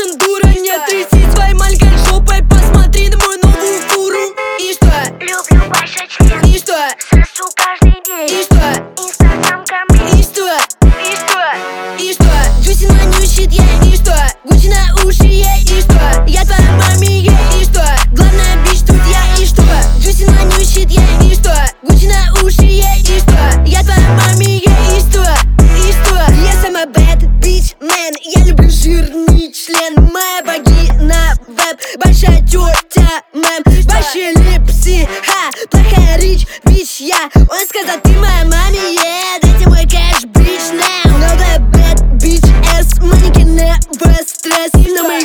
Машин дура, мне 32, маленькая жирный член Моя богина веб. Большая тетя мэм большие липси, ха. Плохая речь, бич я. Он сказал, ты моя маме, yeah Дайте мой кэш, бич, now Новая bad бич ass Маленький never stress Но мы